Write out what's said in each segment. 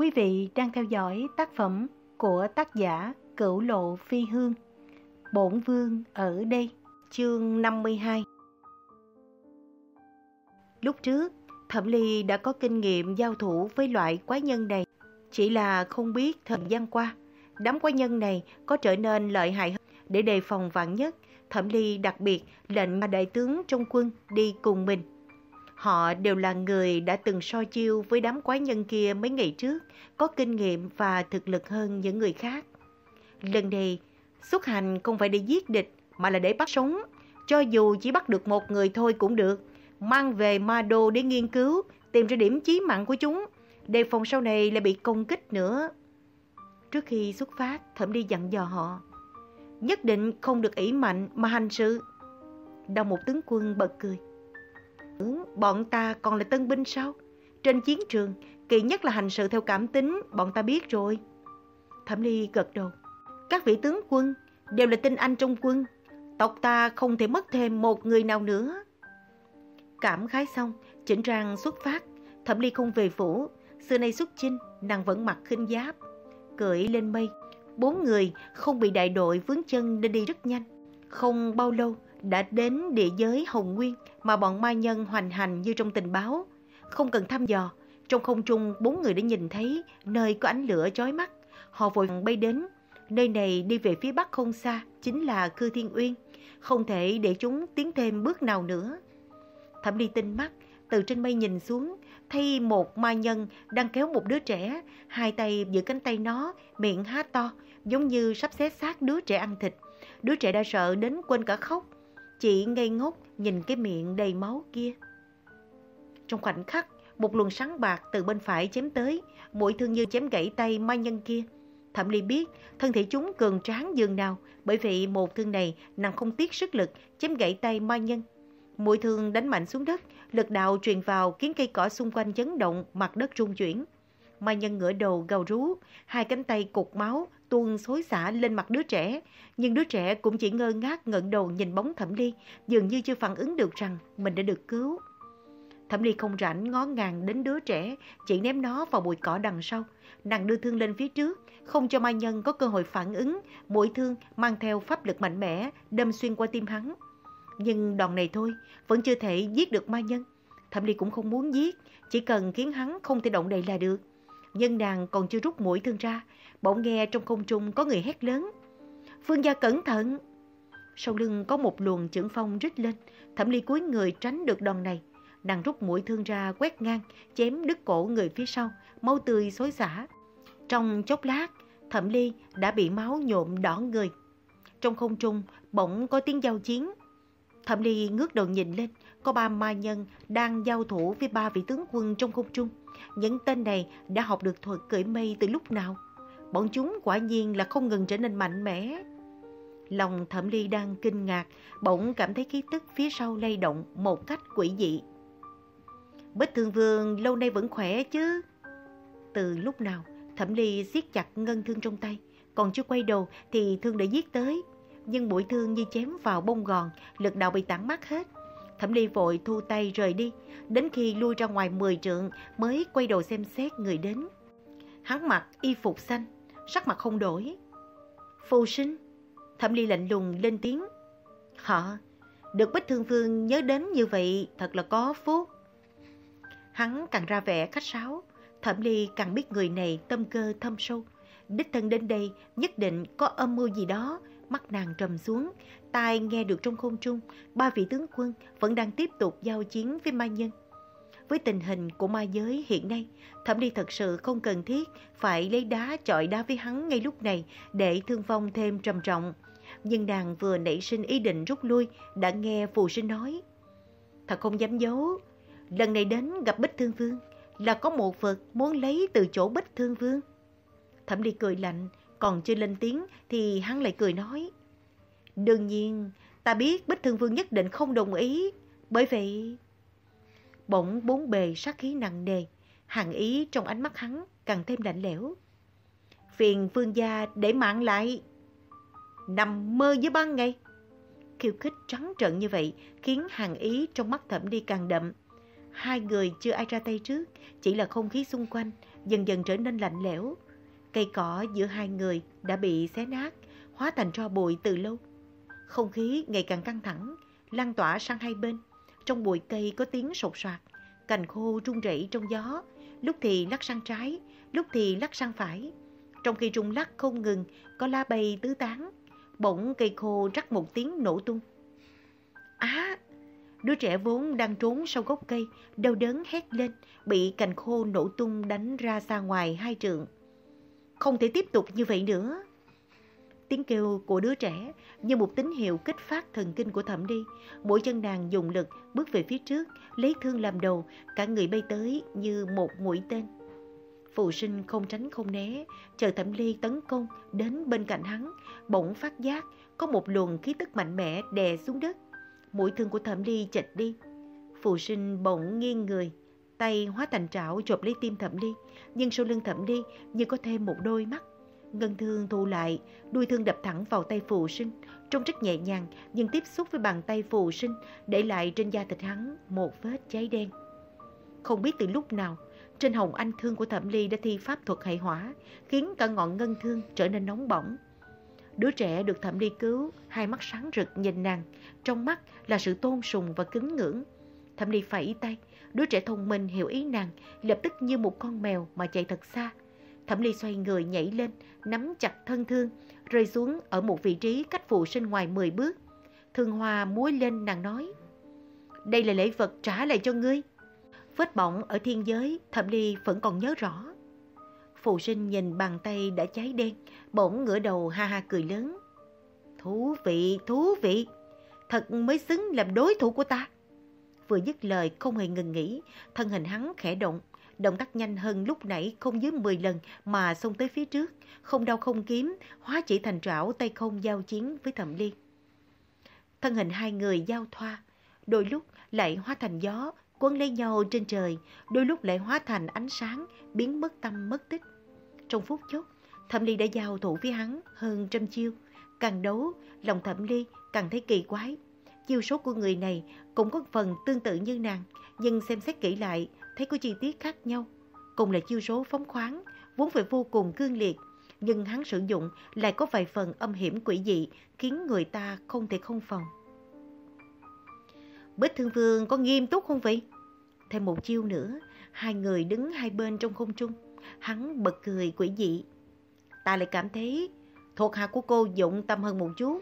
Quý vị đang theo dõi tác phẩm của tác giả Cửu Lộ Phi Hương. Bổn Vương ở đây, chương 52. Lúc trước, Thẩm Ly đã có kinh nghiệm giao thủ với loại quái nhân này. Chỉ là không biết thời gian qua, đám quái nhân này có trở nên lợi hại hơn. Để đề phòng vạn nhất, Thẩm Ly đặc biệt lệnh mà đại tướng trong quân đi cùng mình. Họ đều là người đã từng so chiêu với đám quái nhân kia mấy ngày trước, có kinh nghiệm và thực lực hơn những người khác. Lần này, xuất hành không phải để giết địch mà là để bắt sống. Cho dù chỉ bắt được một người thôi cũng được, mang về ma đô để nghiên cứu, tìm ra điểm chí mạng của chúng, đề phòng sau này lại bị công kích nữa. Trước khi xuất phát, Thẩm đi dặn dò họ, nhất định không được ỷ mạnh mà hành sự. Đồng một tướng quân bật cười. Bọn ta còn là tân binh sao? Trên chiến trường, kỳ nhất là hành sự theo cảm tính, bọn ta biết rồi. Thẩm Ly gật đầu. Các vị tướng quân đều là tinh anh trong quân. Tộc ta không thể mất thêm một người nào nữa. Cảm khái xong, chỉnh trang xuất phát. Thẩm Ly không về phủ. Xưa nay xuất chinh, nàng vẫn mặc khinh giáp. Cưỡi lên mây. Bốn người không bị đại đội vướng chân nên đi rất nhanh. Không bao lâu, đã đến địa giới Hồng Nguyên mà bọn ma nhân hoành hành như trong tình báo. Không cần thăm dò, trong không trung bốn người đã nhìn thấy nơi có ánh lửa chói mắt. Họ vội bay đến. Nơi này đi về phía bắc không xa, chính là Cư Thiên Uyên. Không thể để chúng tiến thêm bước nào nữa. Thẩm đi tinh mắt, từ trên mây nhìn xuống, thấy một ma nhân đang kéo một đứa trẻ, hai tay giữ cánh tay nó, miệng há to, giống như sắp xé xác đứa trẻ ăn thịt. Đứa trẻ đã sợ đến quên cả khóc, chị ngây ngốc nhìn cái miệng đầy máu kia. Trong khoảnh khắc, một luồng sáng bạc từ bên phải chém tới, mũi thương như chém gãy tay mai nhân kia. Thẩm Ly biết thân thể chúng cường tráng dường nào, bởi vì một thương này nàng không tiếc sức lực chém gãy tay mai nhân. Mũi thương đánh mạnh xuống đất, lực đạo truyền vào khiến cây cỏ xung quanh chấn động, mặt đất rung chuyển. Mai nhân ngửa đầu gào rú, hai cánh tay cục máu tuôn xối xả lên mặt đứa trẻ. Nhưng đứa trẻ cũng chỉ ngơ ngác ngẩng đầu nhìn bóng Thẩm Ly, dường như chưa phản ứng được rằng mình đã được cứu. Thẩm Ly không rảnh ngó ngàng đến đứa trẻ, chỉ ném nó vào bụi cỏ đằng sau. Nàng đưa thương lên phía trước, không cho Mai Nhân có cơ hội phản ứng, mũi thương mang theo pháp lực mạnh mẽ, đâm xuyên qua tim hắn. Nhưng đòn này thôi, vẫn chưa thể giết được Mai Nhân. Thẩm Ly cũng không muốn giết, chỉ cần khiến hắn không thể động đậy là được. Nhưng nàng còn chưa rút mũi thương ra, bỗng nghe trong không trung có người hét lớn. Phương gia cẩn thận! Sau lưng có một luồng trưởng phong rít lên, thẩm ly cúi người tránh được đòn này. Nàng rút mũi thương ra quét ngang, chém đứt cổ người phía sau, máu tươi xối xả. Trong chốc lát, thẩm ly đã bị máu nhộm đỏ người. Trong không trung, bỗng có tiếng giao chiến. Thẩm ly ngước đầu nhìn lên, có ba ma nhân đang giao thủ với ba vị tướng quân trong không trung. Những tên này đã học được thuật cưỡi mây từ lúc nào? Bọn chúng quả nhiên là không ngừng trở nên mạnh mẽ. Lòng thẩm ly đang kinh ngạc, bỗng cảm thấy khí tức phía sau lay động một cách quỷ dị. Bích Thương Vương lâu nay vẫn khỏe chứ? Từ lúc nào, thẩm ly siết chặt ngân thương trong tay, còn chưa quay đầu thì thương đã giết tới. Nhưng mũi thương như chém vào bông gòn, lực đạo bị tản mát hết. Thẩm ly vội thu tay rời đi, đến khi lui ra ngoài 10 trượng mới quay đầu xem xét người đến. Hắn mặc y phục xanh, sắc mặt không đổi. Phù sinh, thẩm ly lạnh lùng lên tiếng. Họ, được Bích Thương Vương nhớ đến như vậy thật là có phúc. Hắn càng ra vẻ khách sáo, thẩm ly càng biết người này tâm cơ thâm sâu. Đích thân đến đây nhất định có âm mưu gì đó, mắt nàng trầm xuống, tai nghe được trong không trung, ba vị tướng quân vẫn đang tiếp tục giao chiến với ma nhân. Với tình hình của ma giới hiện nay, Thẩm Ly thật sự không cần thiết phải lấy đá chọi đá với hắn ngay lúc này để thương vong thêm trầm trọng. Nhưng nàng vừa nảy sinh ý định rút lui đã nghe phù sinh nói. Thật không dám giấu, lần này đến gặp Bích Thương Vương là có một vật muốn lấy từ chỗ Bích Thương Vương. Thẩm Ly cười lạnh, còn chưa lên tiếng thì hắn lại cười nói. Đương nhiên, ta biết Bích Thương Vương nhất định không đồng ý, bởi vậy... Bỗng bốn bề sát khí nặng nề, hàng ý trong ánh mắt hắn càng thêm lạnh lẽo. Phiền vương gia để mạng lại. Nằm mơ với ban ngày. Khiêu khích trắng trợn như vậy khiến hàng ý trong mắt thẩm đi càng đậm. Hai người chưa ai ra tay trước, chỉ là không khí xung quanh dần dần trở nên lạnh lẽo. Cây cỏ giữa hai người đã bị xé nát, hóa thành tro bụi từ lâu. Không khí ngày càng căng thẳng, lan tỏa sang hai bên. Trong bụi cây có tiếng sột soạt, cành khô rung rẩy trong gió, lúc thì lắc sang trái, lúc thì lắc sang phải. Trong khi rung lắc không ngừng, có lá bay tứ tán. Bỗng cây khô rắc một tiếng nổ tung. Á! đứa trẻ vốn đang trốn sau gốc cây, đau đớn hét lên, bị cành khô nổ tung đánh ra xa ngoài hai trượng. Không thể tiếp tục như vậy nữa. Tiếng kêu của đứa trẻ như một tín hiệu kích phát thần kinh của thẩm đi. Mỗi chân nàng dùng lực bước về phía trước, lấy thương làm đầu, cả người bay tới như một mũi tên. phụ sinh không tránh không né, chờ thẩm ly tấn công đến bên cạnh hắn, bỗng phát giác có một luồng khí tức mạnh mẽ đè xuống đất. Mũi thương của thẩm ly chệch đi. phụ sinh bỗng nghiêng người, tay hóa thành trảo chộp lấy tim thẩm ly, nhưng sau lưng thẩm ly như có thêm một đôi mắt. Ngân thương thu lại, đuôi thương đập thẳng vào tay phù sinh, trông rất nhẹ nhàng nhưng tiếp xúc với bàn tay phù sinh, để lại trên da thịt hắn một vết cháy đen. Không biết từ lúc nào, trên hồng anh thương của thẩm ly đã thi pháp thuật hệ hỏa, khiến cả ngọn ngân thương trở nên nóng bỏng. Đứa trẻ được thẩm ly cứu, hai mắt sáng rực nhìn nàng, trong mắt là sự tôn sùng và kính ngưỡng. Thẩm ly phẩy tay, đứa trẻ thông minh hiểu ý nàng, lập tức như một con mèo mà chạy thật xa. Thẩm ly xoay người nhảy lên, nắm chặt thân thương, rơi xuống ở một vị trí cách phụ sinh ngoài 10 bước. Thương hoa muối lên nàng nói, đây là lễ vật trả lại cho ngươi. Vết bỏng ở thiên giới, thẩm ly vẫn còn nhớ rõ. Phụ sinh nhìn bàn tay đã cháy đen, bỗng ngửa đầu ha ha cười lớn. Thú vị, thú vị, thật mới xứng làm đối thủ của ta. Vừa dứt lời không hề ngừng nghỉ, thân hình hắn khẽ động, động tác nhanh hơn lúc nãy không dưới 10 lần mà xông tới phía trước, không đau không kiếm, hóa chỉ thành trảo tay không giao chiến với thẩm liên. Thân hình hai người giao thoa, đôi lúc lại hóa thành gió, quấn lấy nhau trên trời, đôi lúc lại hóa thành ánh sáng, biến mất tâm mất tích. Trong phút chốc, Thẩm Ly đã giao thủ với hắn hơn trăm chiêu. Càng đấu, lòng Thẩm Ly càng thấy kỳ quái. Chiêu số của người này cũng có phần tương tự như nàng, nhưng xem xét kỹ lại, thấy có chi tiết khác nhau. Cùng là chiêu số phóng khoáng, vốn phải vô cùng cương liệt, nhưng hắn sử dụng lại có vài phần âm hiểm quỷ dị, khiến người ta không thể không phòng. Bích Thương Vương có nghiêm túc không vậy? Thêm một chiêu nữa, hai người đứng hai bên trong không trung. Hắn bật cười quỷ dị. Ta lại cảm thấy thuộc hạ của cô dụng tâm hơn một chút.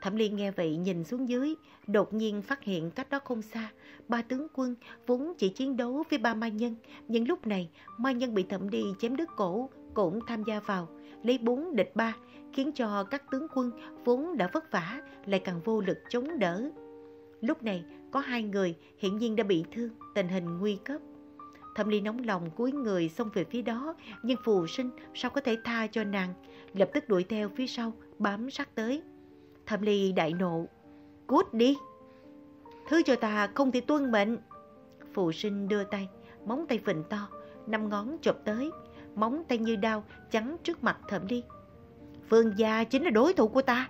Thẩm Liên nghe vậy nhìn xuống dưới, đột nhiên phát hiện cách đó không xa. Ba tướng quân vốn chỉ chiến đấu với ba ma nhân, nhưng lúc này ma nhân bị thẩm đi chém đứt cổ, cũng tham gia vào, lấy bốn địch ba, khiến cho các tướng quân vốn đã vất vả lại càng vô lực chống đỡ. Lúc này có hai người hiển nhiên đã bị thương, tình hình nguy cấp. Thẩm Ly nóng lòng cúi người xông về phía đó, nhưng phù sinh sao có thể tha cho nàng, lập tức đuổi theo phía sau, bám sát tới. Thẩm Ly đại nộ, cút đi. Thứ cho ta không thể tuân mệnh. Phụ sinh đưa tay, móng tay phình to, năm ngón chụp tới, móng tay như đao chắn trước mặt Thẩm Ly. Phương gia chính là đối thủ của ta.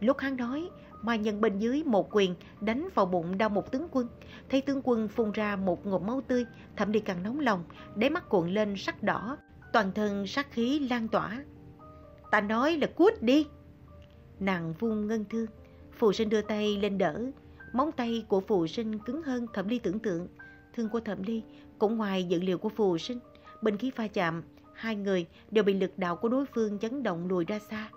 Lúc hắn nói, Mai nhân bên dưới một quyền đánh vào bụng đau một tướng quân. Thấy tướng quân phun ra một ngụm máu tươi, thẩm đi càng nóng lòng, đáy mắt cuộn lên sắc đỏ, toàn thân sát khí lan tỏa. Ta nói là cút đi. Nàng vung ngân thương, phù sinh đưa tay lên đỡ. Móng tay của phù sinh cứng hơn thẩm ly tưởng tượng. Thương của thẩm ly cũng ngoài dự liệu của phù sinh. Bình khí pha chạm, hai người đều bị lực đạo của đối phương chấn động lùi ra xa.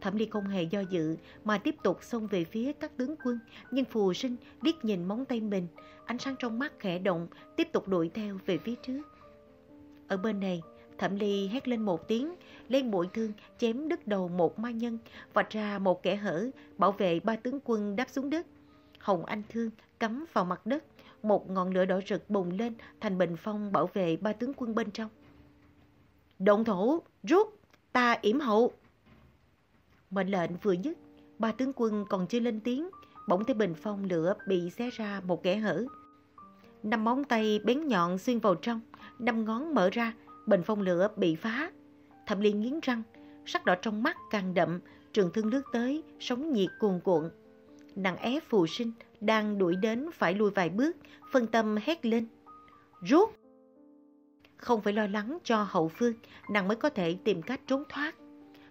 Thẩm Ly không hề do dự mà tiếp tục xông về phía các tướng quân, nhưng phù sinh liếc nhìn móng tay mình, ánh sáng trong mắt khẽ động, tiếp tục đuổi theo về phía trước. Ở bên này, Thẩm Ly hét lên một tiếng, lên mũi thương chém đứt đầu một ma nhân, vạch ra một kẻ hở, bảo vệ ba tướng quân đáp xuống đất. Hồng Anh Thương cắm vào mặt đất, một ngọn lửa đỏ rực bùng lên thành bình phong bảo vệ ba tướng quân bên trong. Động thủ rút, ta yểm hậu. Mệnh lệnh vừa dứt, ba tướng quân còn chưa lên tiếng, bỗng thấy bình phong lửa bị xé ra một kẻ hở. Năm móng tay bén nhọn xuyên vào trong, năm ngón mở ra, bình phong lửa bị phá. Thẩm Liên nghiến răng, sắc đỏ trong mắt càng đậm, trường thương lướt tới, sóng nhiệt cuồn cuộn. Nàng ép phù sinh, đang đuổi đến phải lùi vài bước, phân tâm hét lên. Rút! Không phải lo lắng cho hậu phương, nàng mới có thể tìm cách trốn thoát.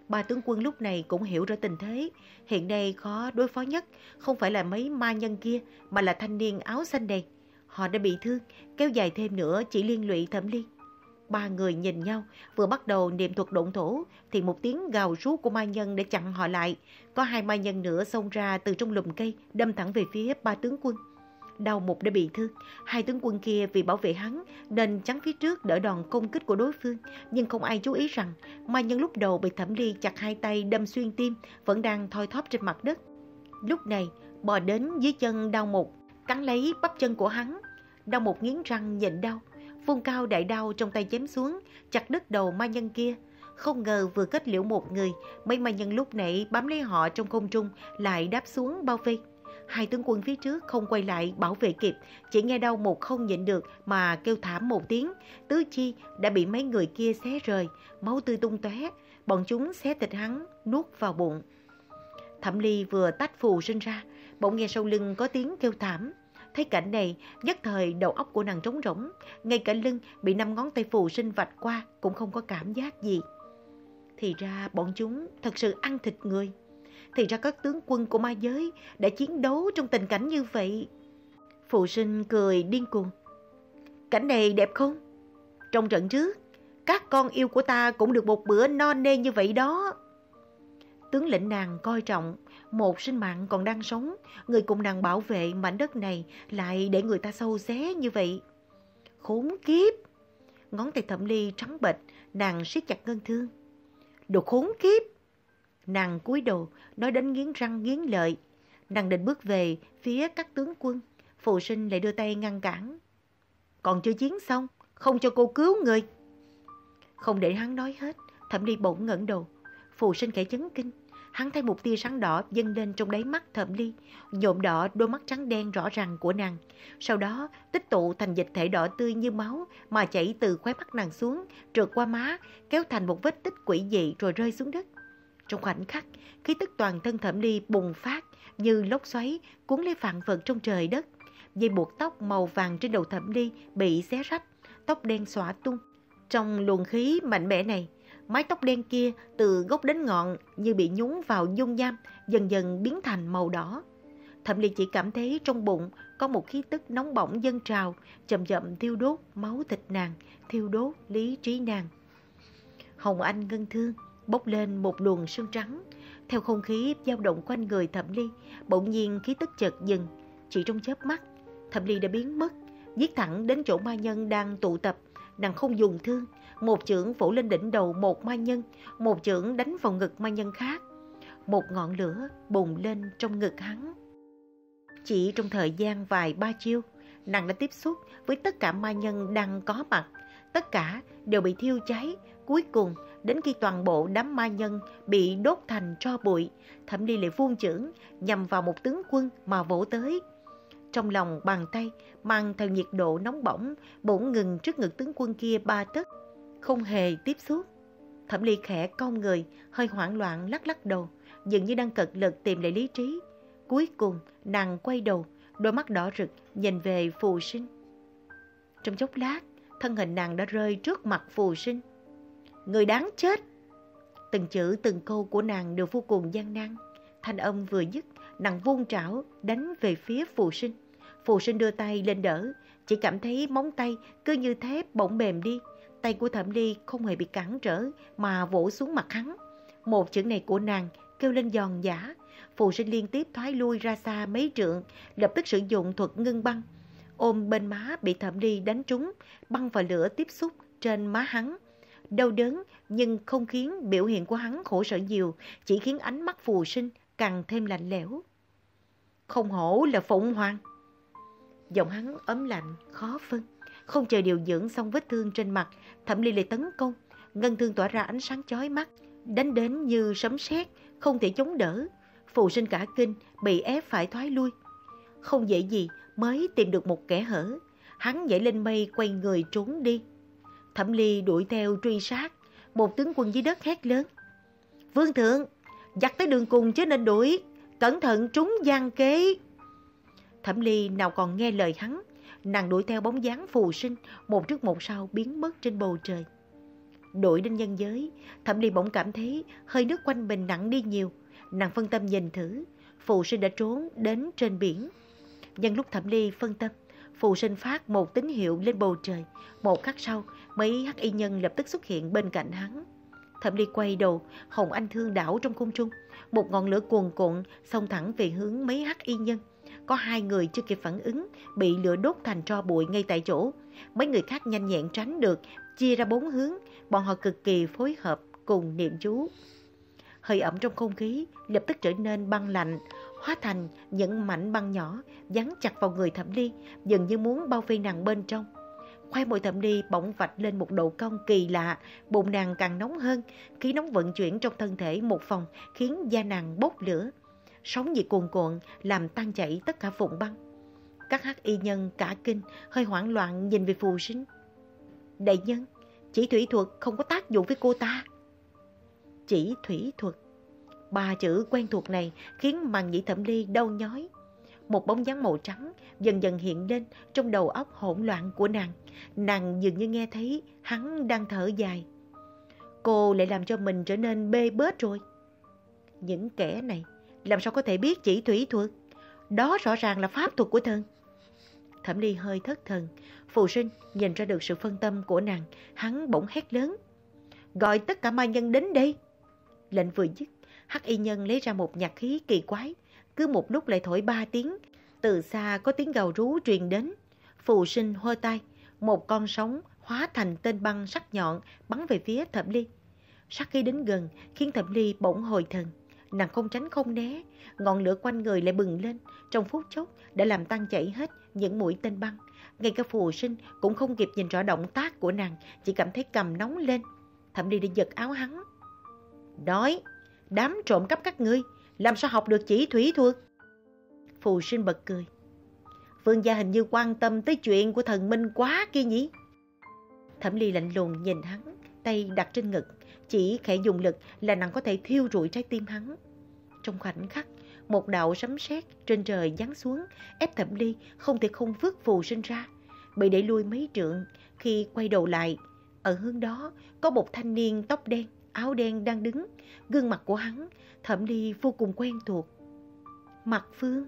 Ba tướng quân lúc này cũng hiểu rõ tình thế. Hiện nay khó đối phó nhất không phải là mấy ma nhân kia mà là thanh niên áo xanh này. Họ đã bị thương, kéo dài thêm nữa chỉ liên lụy thẩm liên Ba người nhìn nhau, vừa bắt đầu niệm thuật động thổ, thì một tiếng gào rú của ma nhân để chặn họ lại. Có hai ma nhân nữa xông ra từ trong lùm cây, đâm thẳng về phía ba tướng quân. Đau Mục đã bị thương, hai tướng quân kia vì bảo vệ hắn nên chắn phía trước đỡ đòn công kích của đối phương. Nhưng không ai chú ý rằng ma nhân lúc đầu bị thẩm ly chặt hai tay đâm xuyên tim vẫn đang thoi thóp trên mặt đất. Lúc này, bò đến dưới chân đau Mục, cắn lấy bắp chân của hắn. Đau Mục nghiến răng nhịn đau, vung cao đại đao trong tay chém xuống, chặt đứt đầu ma nhân kia. Không ngờ vừa kết liễu một người, mấy ma nhân lúc nãy bám lấy họ trong không trung lại đáp xuống bao vây. Hai tướng quân phía trước không quay lại bảo vệ kịp, chỉ nghe đau một không nhịn được mà kêu thảm một tiếng. Tứ chi đã bị mấy người kia xé rời, máu tươi tung tóe, bọn chúng xé thịt hắn, nuốt vào bụng. Thẩm Ly vừa tách phù sinh ra, bỗng nghe sau lưng có tiếng kêu thảm. Thấy cảnh này, nhất thời đầu óc của nàng trống rỗng, ngay cả lưng bị năm ngón tay phù sinh vạch qua cũng không có cảm giác gì. Thì ra bọn chúng thật sự ăn thịt người. Thì ra các tướng quân của ma giới đã chiến đấu trong tình cảnh như vậy. Phù sinh cười điên cuồng. Cảnh này đẹp không? Trong trận trước, các con yêu của ta cũng được một bữa non nê như vậy đó. Tướng lĩnh nàng coi trọng, một sinh mạng còn đang sống, người cùng nàng bảo vệ mảnh đất này lại để người ta sâu xé như vậy. Khốn kiếp! Ngón tay thẩm ly trắng bệch, nàng siết chặt ngân thương. Đồ khốn kiếp! Nàng cúi đầu, nói đến nghiến răng nghiến lợi. Nàng định bước về phía các tướng quân. Phụ sinh lại đưa tay ngăn cản. Còn chưa chiến xong, không cho cô cứu người. Không để hắn nói hết, thẩm ly bỗng ngẩng đầu. Phụ sinh kẻ chấn kinh. Hắn thấy một tia sáng đỏ dâng lên trong đáy mắt thẩm ly, nhộm đỏ đôi mắt trắng đen rõ ràng của nàng. Sau đó tích tụ thành dịch thể đỏ tươi như máu mà chảy từ khóe mắt nàng xuống, trượt qua má, kéo thành một vết tích quỷ dị rồi rơi xuống đất. Trong khoảnh khắc, khí tức toàn thân thẩm ly bùng phát như lốc xoáy cuốn lấy vạn vật trong trời đất. Dây buộc tóc màu vàng trên đầu thẩm ly bị xé rách, tóc đen xõa tung. Trong luồng khí mạnh mẽ này, mái tóc đen kia từ gốc đến ngọn như bị nhúng vào dung nham, dần dần biến thành màu đỏ. Thẩm ly chỉ cảm thấy trong bụng có một khí tức nóng bỏng dâng trào, chậm chậm thiêu đốt máu thịt nàng, thiêu đốt lý trí nàng. Hồng Anh ngân thương, bốc lên một luồng sương trắng. Theo không khí dao động quanh người Thẩm Ly, bỗng nhiên khí tức chợt dừng. Chỉ trong chớp mắt, Thẩm Ly đã biến mất, giết thẳng đến chỗ ma nhân đang tụ tập. Nàng không dùng thương, một chưởng phủ lên đỉnh đầu một ma nhân, một chưởng đánh vào ngực ma nhân khác. Một ngọn lửa bùng lên trong ngực hắn. Chỉ trong thời gian vài ba chiêu, nàng đã tiếp xúc với tất cả ma nhân đang có mặt. Tất cả đều bị thiêu cháy, cuối cùng đến khi toàn bộ đám ma nhân bị đốt thành tro bụi, thẩm ly lại vuông chưởng nhằm vào một tướng quân mà vỗ tới. Trong lòng bàn tay mang theo nhiệt độ nóng bỏng, bỗng ngừng trước ngực tướng quân kia ba tấc, không hề tiếp xúc. Thẩm ly khẽ cong người, hơi hoảng loạn lắc lắc đầu, dường như đang cật lực tìm lại lý trí. Cuối cùng, nàng quay đầu, đôi mắt đỏ rực nhìn về phù sinh. Trong chốc lát, thân hình nàng đã rơi trước mặt phù sinh người đáng chết. Từng chữ từng câu của nàng đều vô cùng gian nan. Thanh âm vừa dứt, nàng vung trảo đánh về phía phù sinh. Phù sinh đưa tay lên đỡ, chỉ cảm thấy móng tay cứ như thép bỗng mềm đi. Tay của thẩm ly không hề bị cản trở mà vỗ xuống mặt hắn. Một chữ này của nàng kêu lên giòn giả. Phù sinh liên tiếp thoái lui ra xa mấy trượng, lập tức sử dụng thuật ngưng băng. Ôm bên má bị thẩm ly đánh trúng, băng và lửa tiếp xúc trên má hắn đau đớn nhưng không khiến biểu hiện của hắn khổ sở nhiều, chỉ khiến ánh mắt phù sinh càng thêm lạnh lẽo. Không hổ là phụng hoàng. Giọng hắn ấm lạnh, khó phân. Không chờ điều dưỡng xong vết thương trên mặt, thẩm ly lại tấn công. Ngân thương tỏa ra ánh sáng chói mắt, đánh đến như sấm sét, không thể chống đỡ. Phù sinh cả kinh, bị ép phải thoái lui. Không dễ gì mới tìm được một kẻ hở. Hắn nhảy lên mây quay người trốn đi. Thẩm Ly đuổi theo truy sát, một tướng quân dưới đất hét lớn. Vương thượng, dắt tới đường cùng chứ nên đuổi, cẩn thận trúng gian kế. Thẩm Ly nào còn nghe lời hắn, nàng đuổi theo bóng dáng phù sinh, một trước một sau biến mất trên bầu trời. Đuổi đến nhân giới, Thẩm Ly bỗng cảm thấy hơi nước quanh mình nặng đi nhiều. Nàng phân tâm nhìn thử, phù sinh đã trốn đến trên biển. Nhân lúc Thẩm Ly phân tâm, phù sinh phát một tín hiệu lên bầu trời. Một khắc sau, mấy hắc y nhân lập tức xuất hiện bên cạnh hắn. Thẩm Ly quay đầu, hồng anh thương đảo trong cung trung. Một ngọn lửa cuồn cuộn xông thẳng về hướng mấy hắc y nhân. Có hai người chưa kịp phản ứng, bị lửa đốt thành tro bụi ngay tại chỗ. Mấy người khác nhanh nhẹn tránh được, chia ra bốn hướng. Bọn họ cực kỳ phối hợp cùng niệm chú. Hơi ẩm trong không khí lập tức trở nên băng lạnh, hóa thành những mảnh băng nhỏ dán chặt vào người thẩm ly, dường như muốn bao vây nàng bên trong. Khoai môi thẩm ly bỗng vạch lên một độ cong kỳ lạ, bụng nàng càng nóng hơn, khí nóng vận chuyển trong thân thể một phòng khiến da nàng bốc lửa. Sóng nhiệt cuồn cuộn làm tan chảy tất cả vụn băng. Các hắc y nhân cả kinh, hơi hoảng loạn nhìn về phù sinh. Đại nhân, chỉ thủy thuật không có tác dụng với cô ta. Chỉ thủy thuật. Ba chữ quen thuộc này khiến màn nhĩ thẩm ly đau nhói. Một bóng dáng màu trắng dần dần hiện lên trong đầu óc hỗn loạn của nàng. Nàng dường như nghe thấy hắn đang thở dài. Cô lại làm cho mình trở nên bê bết rồi. Những kẻ này làm sao có thể biết chỉ thủy thuật? Đó rõ ràng là pháp thuật của thần. Thẩm Ly hơi thất thần. Phù sinh nhìn ra được sự phân tâm của nàng. Hắn bỗng hét lớn. Gọi tất cả ma nhân đến đây. Lệnh vừa dứt, hắc y nhân lấy ra một nhạc khí kỳ quái. Cứ một lúc lại thổi ba tiếng. Từ xa có tiếng gào rú truyền đến. Phù sinh hơ tay. Một con sóng hóa thành tên băng sắc nhọn bắn về phía thẩm ly. Sắc khí đến gần khiến thẩm ly bỗng hồi thần. Nàng không tránh không né, ngọn lửa quanh người lại bừng lên, trong phút chốc đã làm tan chảy hết những mũi tên băng. Ngay cả phù sinh cũng không kịp nhìn rõ động tác của nàng, chỉ cảm thấy cầm nóng lên. Thẩm Ly đã giật áo hắn. Nói, đám trộm cắp các ngươi, làm sao học được chỉ thủy thuật? Phù sinh bật cười. Vương gia hình như quan tâm tới chuyện của thần minh quá kia nhỉ? Thẩm Ly lạnh lùng nhìn hắn, tay đặt trên ngực, chỉ khẽ dùng lực là nàng có thể thiêu rụi trái tim hắn. Trong khoảnh khắc, một đạo sấm sét trên trời giáng xuống, ép thẩm ly không thể không vứt phù sinh ra. Bị đẩy lui mấy trượng, khi quay đầu lại, ở hướng đó có một thanh niên tóc đen, áo đen đang đứng. Gương mặt của hắn, thẩm ly vô cùng quen thuộc. Mặt Phương